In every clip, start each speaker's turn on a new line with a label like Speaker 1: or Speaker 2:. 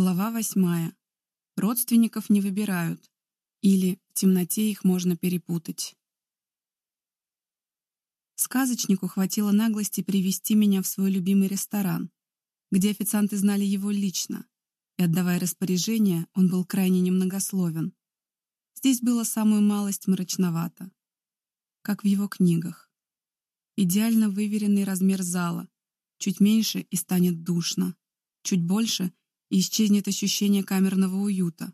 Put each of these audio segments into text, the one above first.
Speaker 1: Глава восьмая. Родственников не выбирают. Или в темноте их можно перепутать. Сказочнику хватило наглости привести меня в свой любимый ресторан, где официанты знали его лично, и, отдавая распоряжение, он был крайне немногословен. Здесь было самую малость мрачновато, как в его книгах. Идеально выверенный размер зала, чуть меньше и станет душно, чуть больше — и исчезнет ощущение камерного уюта.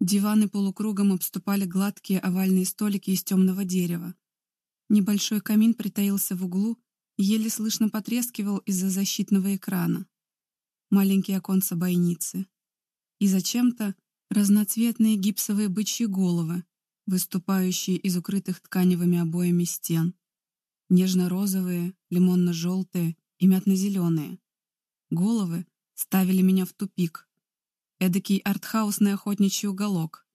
Speaker 1: Диваны полукругом обступали гладкие овальные столики из темного дерева. Небольшой камин притаился в углу еле слышно потрескивал из-за защитного экрана. Маленькие оконца бойницы. И зачем-то разноцветные гипсовые бычьи головы, выступающие из укрытых тканевыми обоями стен. Нежно-розовые, лимонно-желтые и мятно-зеленые. Головы ставили меня в тупик. Эдакий артхаусный охотничий уголок.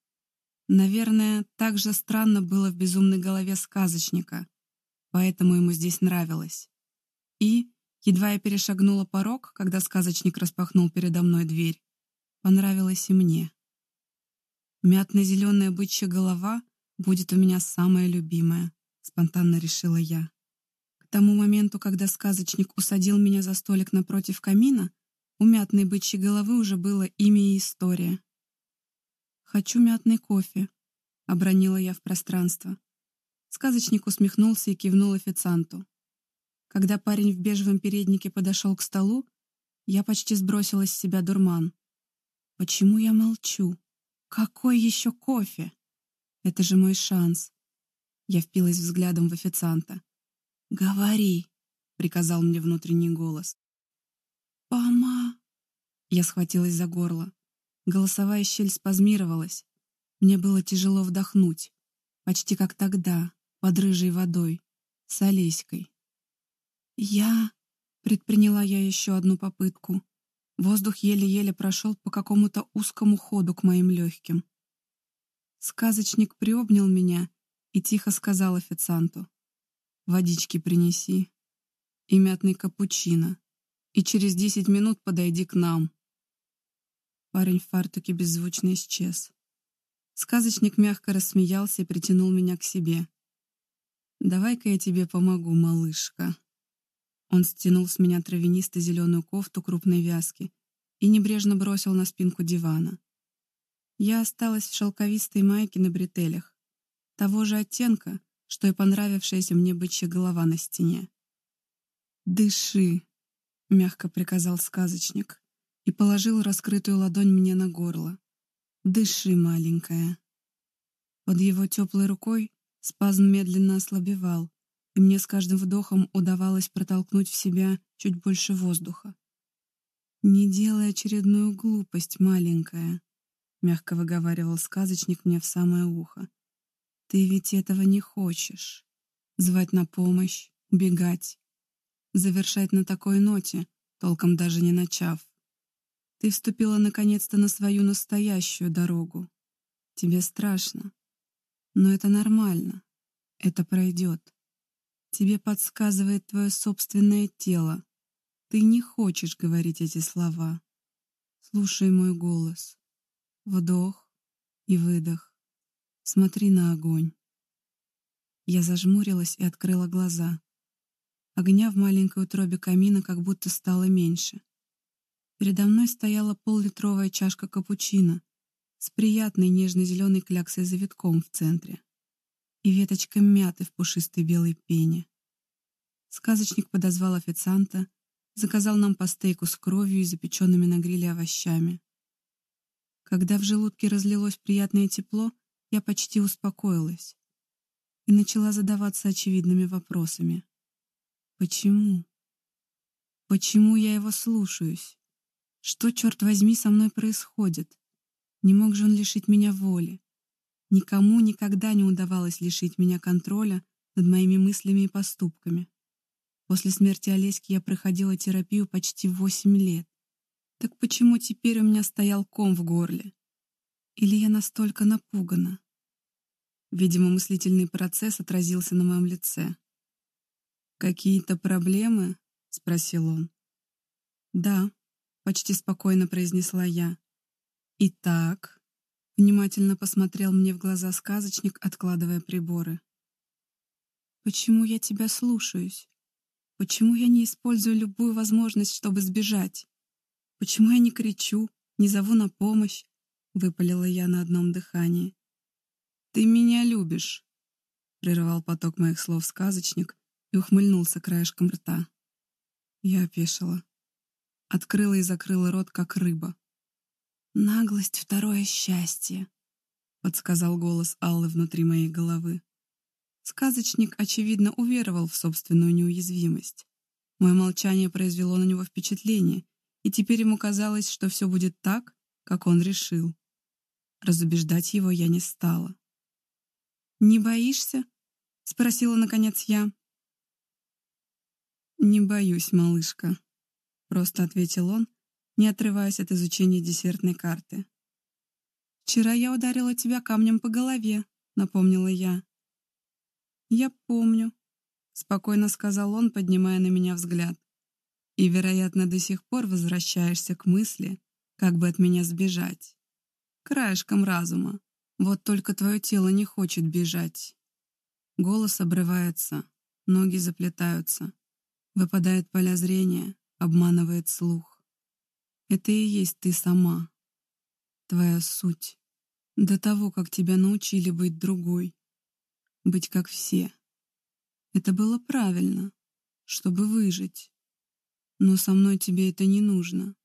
Speaker 1: Наверное, так же странно было в безумной голове сказочника, поэтому ему здесь нравилось. И, едва я перешагнула порог, когда сказочник распахнул передо мной дверь, понравилось и мне. Мятно-зеленая бычья голова будет у меня самая любимая, спонтанно решила я тому моменту, когда сказочник усадил меня за столик напротив камина, у мятной бычьей головы уже было имя и история. «Хочу мятный кофе», — обронила я в пространство. Сказочник усмехнулся и кивнул официанту. Когда парень в бежевом переднике подошел к столу, я почти сбросила с себя дурман. Почему я молчу? Какой еще кофе? Это же мой шанс. Я впилась взглядом в официанта. «Говори», — приказал мне внутренний голос. «Пома...» Я схватилась за горло. Голосовая щель спазмировалась. Мне было тяжело вдохнуть. Почти как тогда, под рыжей водой, с Олеськой. «Я...» — предприняла я еще одну попытку. Воздух еле-еле прошел по какому-то узкому ходу к моим легким. Сказочник приобнял меня и тихо сказал официанту. Водички принеси. И мятный капучино. И через десять минут подойди к нам. Парень в фартуке беззвучно исчез. Сказочник мягко рассмеялся и притянул меня к себе. «Давай-ка я тебе помогу, малышка». Он стянул с меня травянисто-зеленую кофту крупной вязки и небрежно бросил на спинку дивана. Я осталась в шелковистой майке на бретелях, того же оттенка, что и понравившаяся мне бычья голова на стене. «Дыши», — мягко приказал сказочник и положил раскрытую ладонь мне на горло. «Дыши, маленькая». Под его теплой рукой спазм медленно ослабевал, и мне с каждым вдохом удавалось протолкнуть в себя чуть больше воздуха. «Не делай очередную глупость, маленькая», — мягко выговаривал сказочник мне в самое ухо. Ты ведь этого не хочешь. Звать на помощь, убегать. Завершать на такой ноте, толком даже не начав. Ты вступила наконец-то на свою настоящую дорогу. Тебе страшно. Но это нормально. Это пройдет. Тебе подсказывает твое собственное тело. Ты не хочешь говорить эти слова. Слушай мой голос. Вдох и выдох. Смотри на огонь. Я зажмурилась и открыла глаза. Огня в маленькой утробе камина как будто стало меньше. Передо мной стояла поллитровая чашка капучино с приятной нежно-зеленой кляксой завитком в центре и веточка мяты в пушистой белой пене. Сказочник подозвал официанта, заказал нам по стейку с кровью и запеченными на гриле овощами. Когда в желудке разлилось приятное тепло, я почти успокоилась и начала задаваться очевидными вопросами. Почему? Почему я его слушаюсь? Что, черт возьми, со мной происходит? Не мог же он лишить меня воли? Никому никогда не удавалось лишить меня контроля над моими мыслями и поступками. После смерти Олеськи я проходила терапию почти восемь лет. Так почему теперь у меня стоял ком в горле? Или я настолько напугана? Видимо, мыслительный процесс отразился на моем лице. «Какие-то проблемы?» — спросил он. «Да», — почти спокойно произнесла я. «Итак...» — внимательно посмотрел мне в глаза сказочник, откладывая приборы. «Почему я тебя слушаюсь? Почему я не использую любую возможность, чтобы сбежать? Почему я не кричу, не зову на помощь?» — выпалила я на одном дыхании. «Ты меня любишь», — прервал поток моих слов сказочник и ухмыльнулся краешком рта. Я опешила. Открыла и закрыла рот, как рыба. «Наглость — второе счастье», — подсказал голос Аллы внутри моей головы. Сказочник, очевидно, уверовал в собственную неуязвимость. Мое молчание произвело на него впечатление, и теперь ему казалось, что все будет так, как он решил. Разубеждать его я не стала. «Не боишься?» — спросила, наконец, я. «Не боюсь, малышка», — просто ответил он, не отрываясь от изучения десертной карты. «Вчера я ударила тебя камнем по голове», — напомнила я. «Я помню», — спокойно сказал он, поднимая на меня взгляд. «И, вероятно, до сих пор возвращаешься к мысли, как бы от меня сбежать. Краешком разума. Вот только твое тело не хочет бежать». Голос обрывается, ноги заплетаются. Выпадает поля зрения, обманывает слух. Это и есть ты сама. Твоя суть. До того, как тебя научили быть другой. Быть как все. Это было правильно, чтобы выжить. Но со мной тебе это не нужно.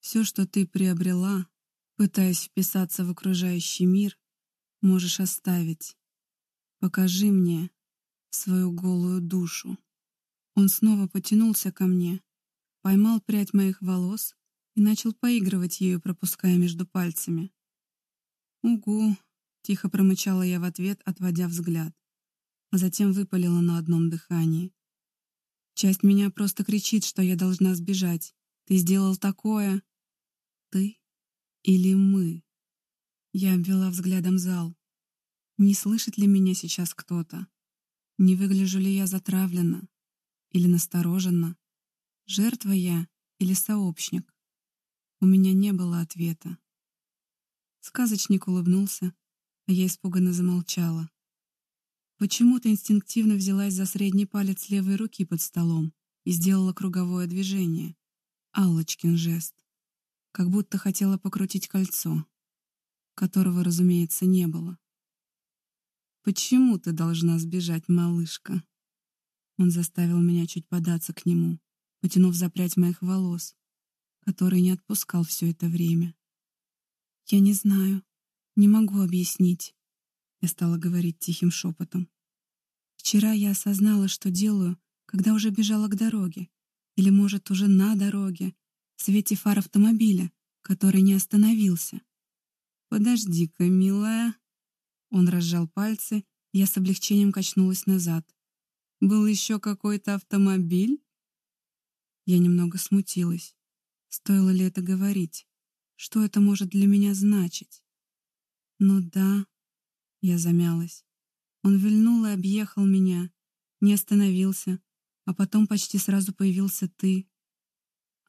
Speaker 1: Все, что ты приобрела, пытаясь вписаться в окружающий мир, можешь оставить. Покажи мне свою голую душу. Он снова потянулся ко мне, поймал прядь моих волос и начал поигрывать ею, пропуская между пальцами. «Угу», — тихо промычала я в ответ, отводя взгляд, а затем выпалила на одном дыхании. «Часть меня просто кричит, что я должна сбежать. Ты сделал такое!» «Ты или мы?» Я обвела взглядом зал. Не слышит ли меня сейчас кто-то? Не выгляжу ли я затравленно? или настороженно? Жертва я или сообщник? У меня не было ответа. Сказочник улыбнулся, а я испуганно замолчала. Почему-то инстинктивно взялась за средний палец левой руки под столом и сделала круговое движение. Аллочкин жест. Как будто хотела покрутить кольцо, которого, разумеется, не было. «Почему ты должна сбежать, малышка?» Он заставил меня чуть податься к нему, потянув за прядь моих волос, который не отпускал все это время. «Я не знаю, не могу объяснить», — я стала говорить тихим шепотом. «Вчера я осознала, что делаю, когда уже бежала к дороге, или, может, уже на дороге, в свете фар автомобиля, который не остановился. «Подожди-ка, милая». Он разжал пальцы, я с облегчением качнулась назад. Был еще какой-то автомобиль? Я немного смутилась. Стоило ли это говорить? Что это может для меня значить? Ну да, я замялась. Он вильнул и объехал меня, не остановился, а потом почти сразу появился ты.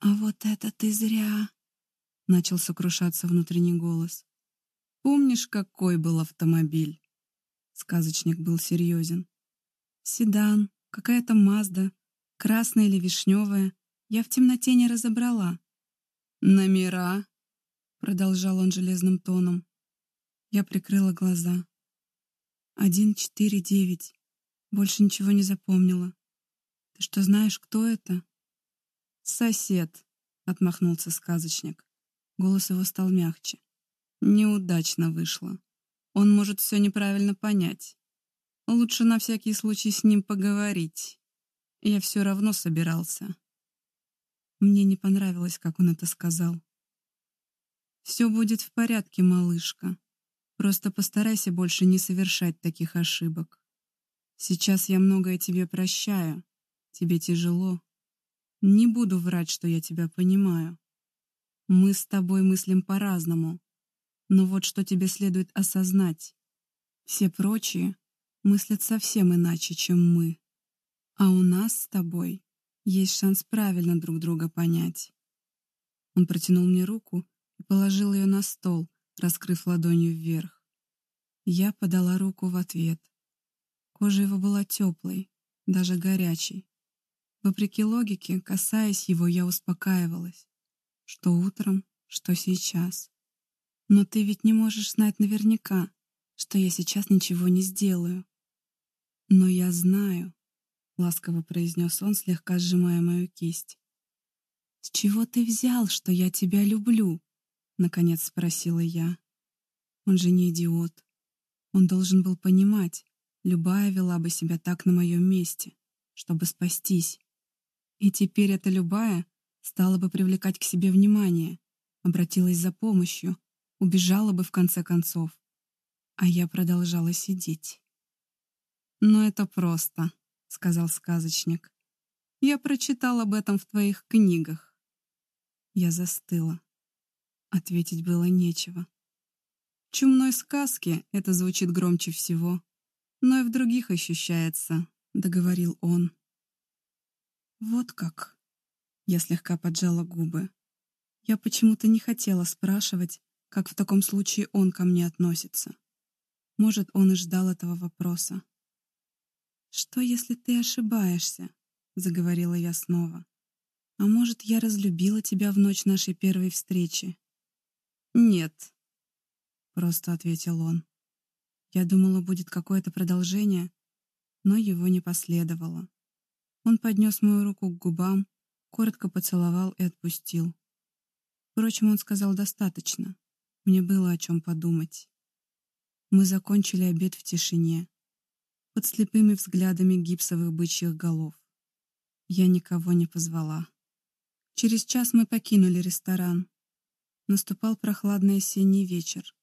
Speaker 1: «А вот это ты зря!» — начал сокрушаться внутренний голос. «Помнишь, какой был автомобиль?» Сказочник был серьезен. Седан, какая-то Мазда, красная или вишневая, я в темноте не разобрала. «Номера», — продолжал он железным тоном. Я прикрыла глаза. «Один, четыре, девять. Больше ничего не запомнила. Ты что, знаешь, кто это?» «Сосед», — отмахнулся сказочник. Голос его стал мягче. «Неудачно вышло. Он может все неправильно понять. Лучше на всякий случай с ним поговорить. Я все равно собирался. Мне не понравилось, как он это сказал. «Все будет в порядке, малышка. Просто постарайся больше не совершать таких ошибок. Сейчас я многое тебе прощаю. Тебе тяжело. Не буду врать, что я тебя понимаю. Мы с тобой мыслим по-разному. Но вот что тебе следует осознать. Все прочие мыслят совсем иначе, чем мы. А у нас с тобой есть шанс правильно друг друга понять. Он протянул мне руку и положил ее на стол, раскрыв ладонью вверх. Я подала руку в ответ. Кожа его была теплой, даже горячей. Вопреки логике, касаясь его, я успокаивалась. Что утром, что сейчас. Но ты ведь не можешь знать наверняка, что я сейчас ничего не сделаю. Но я знаю, — ласково произнес он, слегка сжимая мою кисть. «С чего ты взял, что я тебя люблю?» — наконец спросила я. Он же не идиот. Он должен был понимать, любая вела бы себя так на моем месте, чтобы спастись. И теперь эта любая стала бы привлекать к себе внимание, обратилась за помощью, убежала бы в конце концов. А я продолжала сидеть. «Но это просто», — сказал сказочник. «Я прочитал об этом в твоих книгах». Я застыла. Ответить было нечего. Чумной сказке это звучит громче всего, но и в других ощущается, — договорил он. Вот как. Я слегка поджала губы. Я почему-то не хотела спрашивать, как в таком случае он ко мне относится. Может, он и ждал этого вопроса. «Что, если ты ошибаешься?» — заговорила я снова. «А может, я разлюбила тебя в ночь нашей первой встречи?» «Нет», — просто ответил он. Я думала, будет какое-то продолжение, но его не последовало. Он поднес мою руку к губам, коротко поцеловал и отпустил. Впрочем, он сказал достаточно. Мне было о чем подумать. Мы закончили обед в тишине, под слепыми взглядами гипсовых бычьих голов. Я никого не позвала. Через час мы покинули ресторан. Наступал прохладный осенний вечер.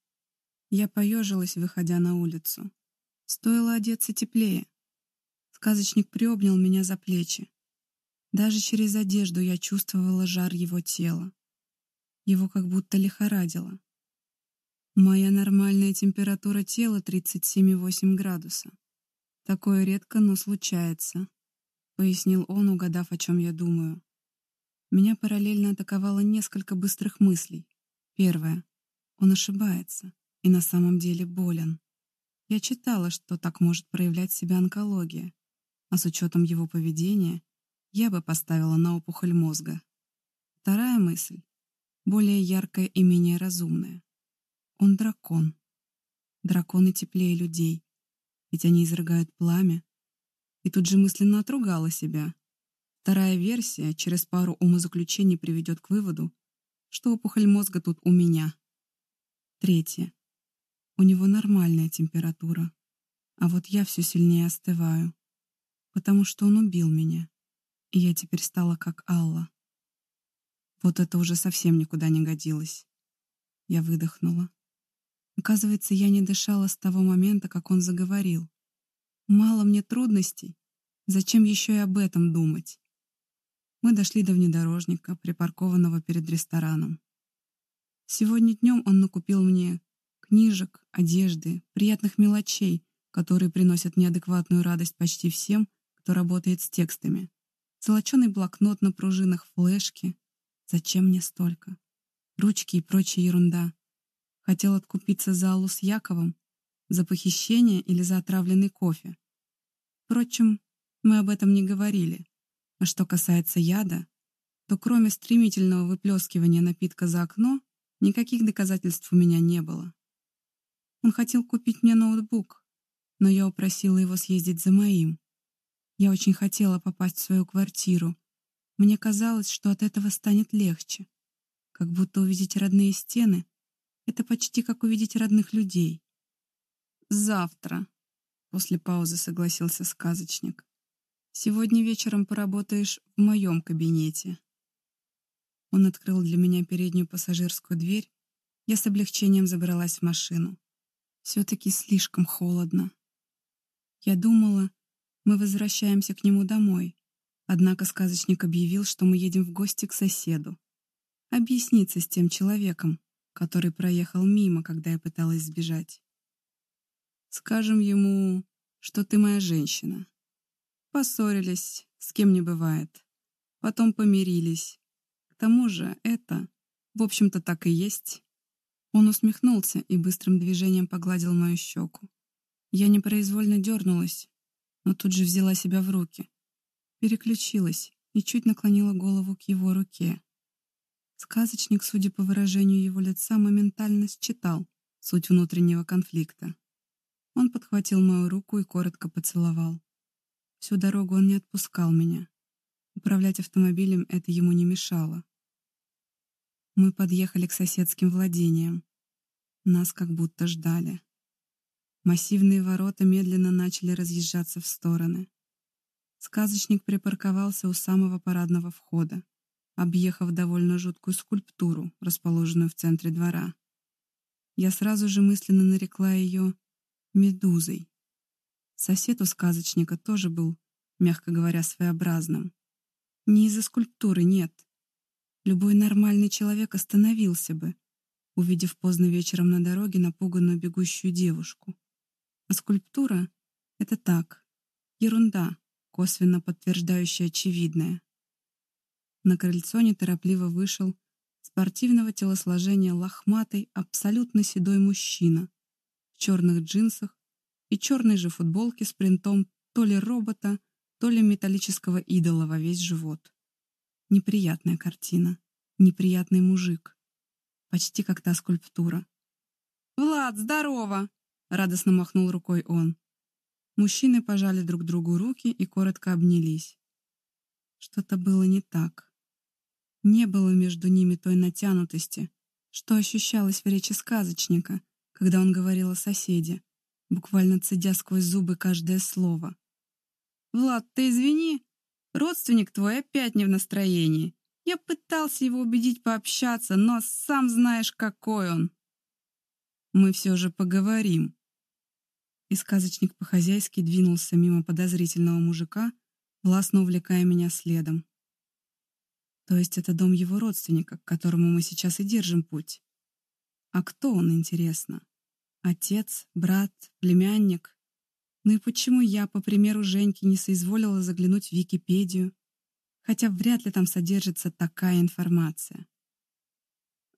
Speaker 1: Я поежилась, выходя на улицу. Стоило одеться теплее. Сказочник приобнял меня за плечи. Даже через одежду я чувствовала жар его тела. Его как будто лихорадило. Моя нормальная температура тела 37,8 градуса. Такое редко, но случается, пояснил он, угадав, о чем я думаю. Меня параллельно атаковало несколько быстрых мыслей. Первое. Он ошибается и на самом деле болен. Я читала, что так может проявлять себя онкология а с учетом его поведения я бы поставила на опухоль мозга. Вторая мысль, более яркая и менее разумная. Он дракон. Драконы теплее людей, ведь они изрыгают пламя. И тут же мысленно отругала себя. Вторая версия через пару умозаключений приведет к выводу, что опухоль мозга тут у меня. Третье. У него нормальная температура, а вот я все сильнее остываю потому что он убил меня, и я теперь стала как Алла. Вот это уже совсем никуда не годилось. Я выдохнула. Оказывается, я не дышала с того момента, как он заговорил. Мало мне трудностей. Зачем еще и об этом думать? Мы дошли до внедорожника, припаркованного перед рестораном. Сегодня днем он накупил мне книжек, одежды, приятных мелочей, которые приносят неадекватную радость почти всем, кто работает с текстами. Золоченый блокнот на пружинах, флешки. Зачем мне столько? Ручки и прочая ерунда. Хотел откупиться за Аллу с Яковом? За похищение или за отравленный кофе? Впрочем, мы об этом не говорили. А что касается яда, то кроме стремительного выплескивания напитка за окно, никаких доказательств у меня не было. Он хотел купить мне ноутбук, но я упросила его съездить за моим. Я очень хотела попасть в свою квартиру. Мне казалось, что от этого станет легче. Как будто увидеть родные стены — это почти как увидеть родных людей. «Завтра», — после паузы согласился сказочник. «Сегодня вечером поработаешь в моем кабинете». Он открыл для меня переднюю пассажирскую дверь. Я с облегчением забралась в машину. Все-таки слишком холодно. Я думала, мы возвращаемся к нему домой. Однако сказочник объявил, что мы едем в гости к соседу. Объясниться с тем человеком, который проехал мимо, когда я пыталась сбежать. Скажем ему, что ты моя женщина. Поссорились, с кем не бывает. Потом помирились. К тому же это В общем-то, так и есть. Он усмехнулся и быстрым движением погладил мою щеку. Я непроизвольно дернулась, но тут же взяла себя в руки. Переключилась и чуть наклонила голову к его руке. Сказочник, судя по выражению его лица, моментально считал суть внутреннего конфликта. Он подхватил мою руку и коротко поцеловал. Всю дорогу он не отпускал меня. Управлять автомобилем это ему не мешало. Мы подъехали к соседским владениям. Нас как будто ждали. Массивные ворота медленно начали разъезжаться в стороны. Сказочник припарковался у самого парадного входа, объехав довольно жуткую скульптуру, расположенную в центре двора. Я сразу же мысленно нарекла ее «медузой». Сосед у сказочника тоже был, мягко говоря, своеобразным. Не из-за скульптуры, нет. Любой нормальный человек остановился бы, увидев поздно вечером на дороге напуганную бегущую девушку. А скульптура — это так, ерунда, косвенно подтверждающая очевидное. На крыльцо неторопливо вышел спортивного телосложения лохматый, абсолютно седой мужчина в черных джинсах и черной же футболке с принтом то ли робота, то ли металлического идола во весь живот. Неприятная картина. Неприятный мужик. Почти как та скульптура. «Влад, здорово!» — радостно махнул рукой он. Мужчины пожали друг другу руки и коротко обнялись. Что-то было не так. Не было между ними той натянутости, что ощущалось в речи сказочника, когда он говорил о соседе, буквально цедя сквозь зубы каждое слово. «Влад, ты извини, Родственник твой опять не в настроении. Я пытался его убедить пообщаться, но сам знаешь, какой он. Мы все же поговорим. И сказочник по-хозяйски двинулся мимо подозрительного мужика, властно увлекая меня следом. То есть это дом его родственника, к которому мы сейчас и держим путь. А кто он, интересно? Отец, брат, племянник? Ну и почему я, по примеру Женьки, не соизволила заглянуть в Википедию? Хотя вряд ли там содержится такая информация.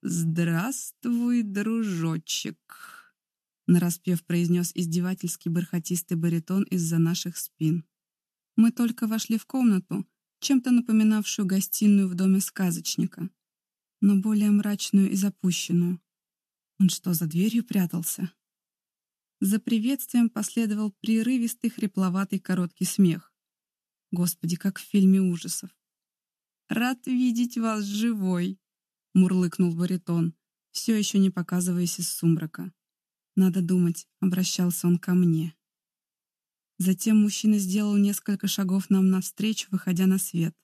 Speaker 1: «Здравствуй, дружочек», — нараспев произнес издевательский бархатистый баритон из-за наших спин. Мы только вошли в комнату, чем-то напоминавшую гостиную в доме сказочника, но более мрачную и запущенную. Он что, за дверью прятался? За приветствием последовал прерывистый, хрипловатый, короткий смех. Господи, как в фильме ужасов. «Рад видеть вас живой!» — мурлыкнул баритон, все еще не показываясь из сумрака. «Надо думать», — обращался он ко мне. Затем мужчина сделал несколько шагов нам навстречу, выходя на свет.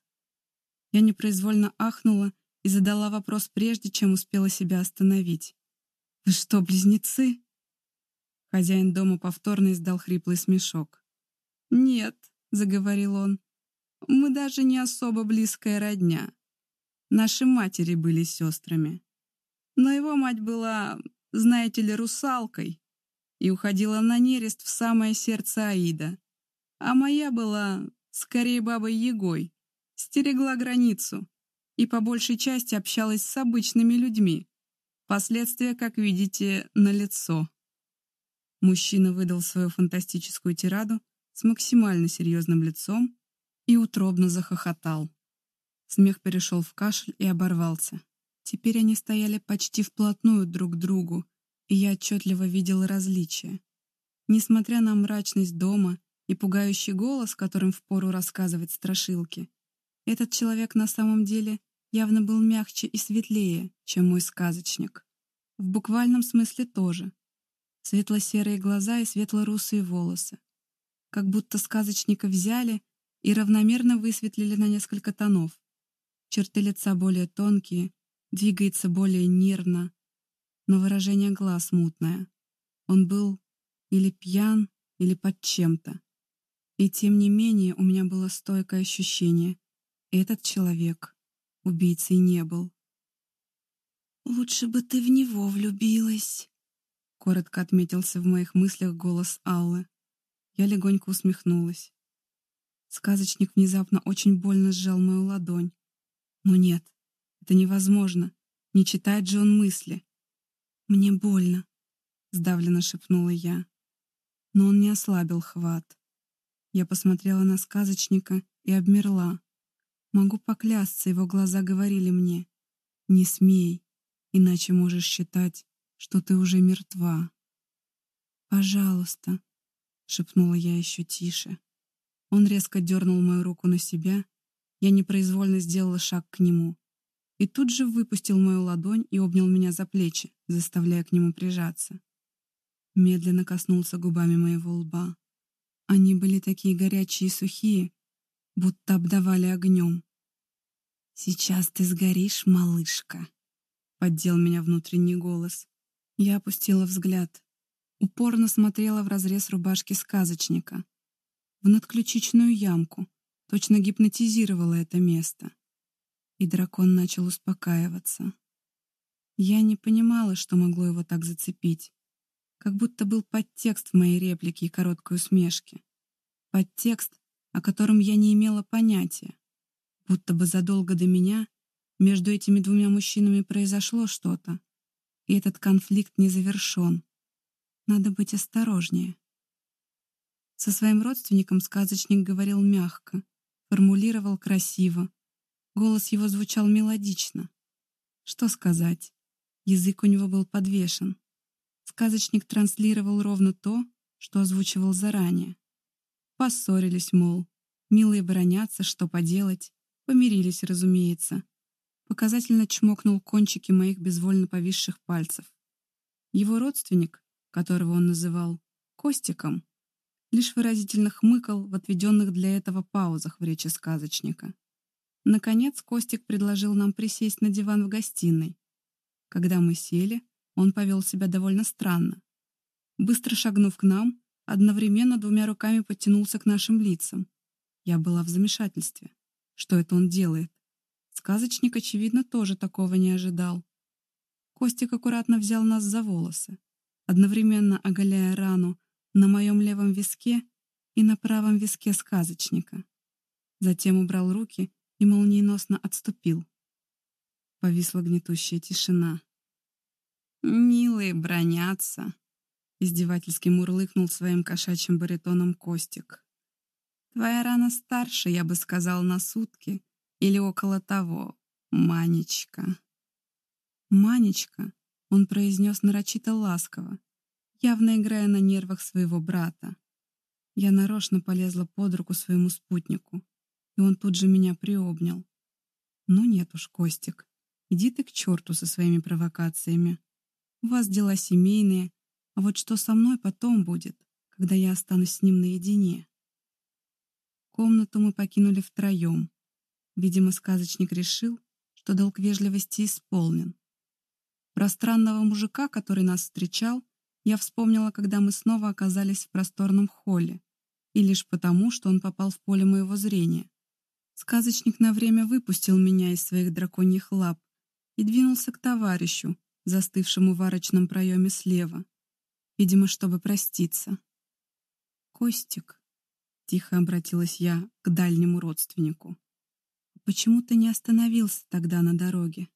Speaker 1: Я непроизвольно ахнула и задала вопрос прежде, чем успела себя остановить. «Вы что, близнецы?» Хозяин дома повторно издал хриплый смешок. «Нет», — заговорил он, — «мы даже не особо близкая родня. Наши матери были сестрами. Но его мать была, знаете ли, русалкой и уходила на нерест в самое сердце Аида. А моя была, скорее, бабой Егой, стерегла границу и по большей части общалась с обычными людьми. Последствия, как видите, налицо. Мужчина выдал свою фантастическую тираду с максимально серьезным лицом и утробно захохотал. Смех перешел в кашель и оборвался. Теперь они стояли почти вплотную друг к другу, и я отчетливо видела различия. Несмотря на мрачность дома и пугающий голос, которым впору рассказывать страшилки, этот человек на самом деле явно был мягче и светлее, чем мой сказочник. В буквальном смысле тоже светло-серые глаза и светло-русые волосы. Как будто сказочника взяли и равномерно высветлили на несколько тонов. Черты лица более тонкие, двигается более нервно, но выражение глаз мутное. Он был или пьян, или под чем-то. И тем не менее у меня было стойкое ощущение. Этот человек убийцей не был. «Лучше бы ты в него влюбилась», Коротко отметился в моих мыслях голос Аллы. Я легонько усмехнулась. Сказочник внезапно очень больно сжал мою ладонь. Но нет, это невозможно. Не читает же он мысли. «Мне больно», — сдавленно шепнула я. Но он не ослабил хват. Я посмотрела на сказочника и обмерла. Могу поклясться, его глаза говорили мне. «Не смей, иначе можешь считать, что ты уже мертва». «Пожалуйста», — шепнула я еще тише. Он резко дернул мою руку на себя. Я непроизвольно сделала шаг к нему. И тут же выпустил мою ладонь и обнял меня за плечи, заставляя к нему прижаться. Медленно коснулся губами моего лба. Они были такие горячие и сухие, будто обдавали огнем. «Сейчас ты сгоришь, малышка», — поддел меня внутренний голос. Я опустила взгляд. Упорно смотрела в разрез рубашки сказочника. В надключичную ямку. Точно гипнотизировала это место. И дракон начал успокаиваться. Я не понимала, что могло его так зацепить как будто был подтекст в моей реплике и короткой усмешке. Подтекст, о котором я не имела понятия. Будто бы задолго до меня между этими двумя мужчинами произошло что-то, и этот конфликт не завершен. Надо быть осторожнее. Со своим родственником сказочник говорил мягко, формулировал красиво. Голос его звучал мелодично. Что сказать? Язык у него был подвешен. Сказочник транслировал ровно то, что озвучивал заранее. Поссорились, мол. Милые бронятся, что поделать. Помирились, разумеется. Показательно чмокнул кончики моих безвольно повисших пальцев. Его родственник, которого он называл Костиком, лишь выразительно хмыкал в отведенных для этого паузах в речи сказочника. Наконец Костик предложил нам присесть на диван в гостиной. Когда мы сели, он повел себя довольно странно. Быстро шагнув к нам, одновременно двумя руками подтянулся к нашим лицам. Я была в замешательстве. Что это он делает? Сказочник, очевидно, тоже такого не ожидал. Костик аккуратно взял нас за волосы, одновременно оголяя рану на моем левом виске и на правом виске сказочника. Затем убрал руки и молниеносно отступил. Повисла гнетущая тишина. «Милые бронятся», — издевательски мурлыкнул своим кошачьим баритоном Костик. «Твоя рана старше, я бы сказал, на сутки или около того, Манечка». «Манечка», — он произнес нарочито ласково, явно играя на нервах своего брата. Я нарочно полезла под руку своему спутнику, и он тут же меня приобнял. «Ну нет уж, Костик, иди ты к черту со своими провокациями. У вас дела семейные, а вот что со мной потом будет, когда я останусь с ним наедине? Комнату мы покинули втроем. Видимо, сказочник решил, что долг вежливости исполнен. Про странного мужика, который нас встречал, я вспомнила, когда мы снова оказались в просторном холле, и лишь потому, что он попал в поле моего зрения. Сказочник на время выпустил меня из своих драконьих лап и двинулся к товарищу, застывшему в арочном проеме слева, видимо, чтобы проститься. «Костик», — тихо обратилась я к дальнему родственнику, «почему ты не остановился тогда на дороге?»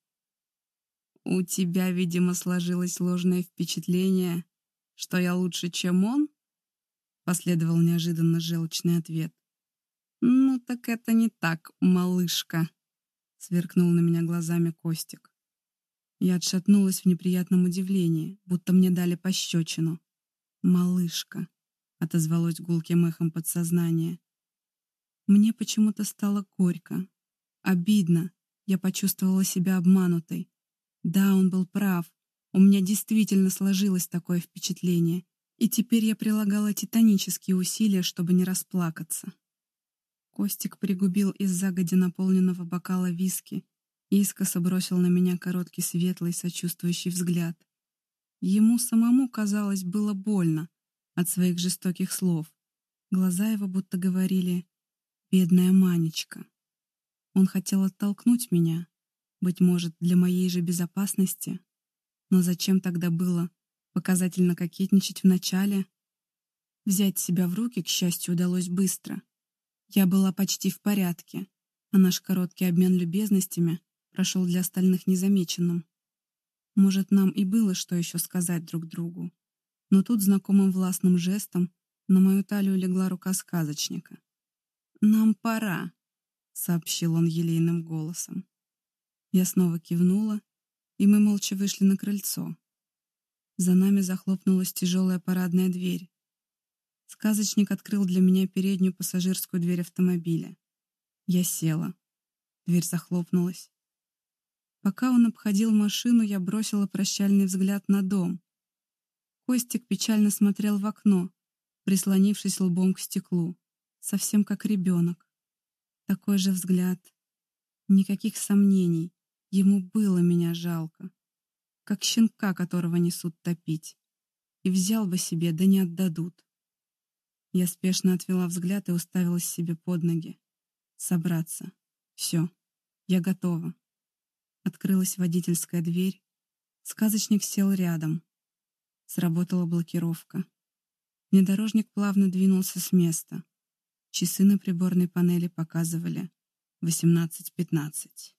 Speaker 1: «У тебя, видимо, сложилось ложное впечатление, что я лучше, чем он?» Последовал неожиданно желчный ответ. «Ну так это не так, малышка», — сверкнул на меня глазами Костик. Я отшатнулась в неприятном удивлении, будто мне дали пощечину. «Малышка», — отозвалось гулким эхом подсознание. Мне почему-то стало горько. Обидно. Я почувствовала себя обманутой. Да, он был прав. У меня действительно сложилось такое впечатление. И теперь я прилагала титанические усилия, чтобы не расплакаться. Костик пригубил из загоди наполненного бокала виски искоса бросил на меня короткий светлый сочувствующий взгляд. Ему самому, казалось, было больно от своих жестоких слов. Глаза его будто говорили «бедная Манечка». Он хотел оттолкнуть меня, быть может, для моей же безопасности. Но зачем тогда было показательно кокетничать вначале? Взять себя в руки, к счастью, удалось быстро. Я была почти в порядке, а наш короткий обмен любезностями прошел для остальных незамеченным. Может, нам и было что еще сказать друг другу. Но тут знакомым властным жестом на мою талию легла рука сказочника. «Нам пора», — сообщил он елейным голосом. Я снова кивнула, и мы молча вышли на крыльцо. За нами захлопнулась тяжелая парадная дверь. Сказочник открыл для меня переднюю пассажирскую дверь автомобиля. Я села. Дверь захлопнулась. Пока он обходил машину, я бросила прощальный взгляд на дом. Костик печально смотрел в окно, прислонившись лбом к стеклу, совсем как ребенок. Такой же взгляд. Никаких сомнений. Ему было меня жалко. Как щенка, которого несут топить. И взял бы себе, да не отдадут. Я спешно отвела взгляд и уставилась себе под ноги. Собраться. Все. Я готова. Открылась водительская дверь. Сказочник сел рядом. Сработала блокировка. Внедорожник плавно двинулся с места. Часы на приборной панели показывали 18.15.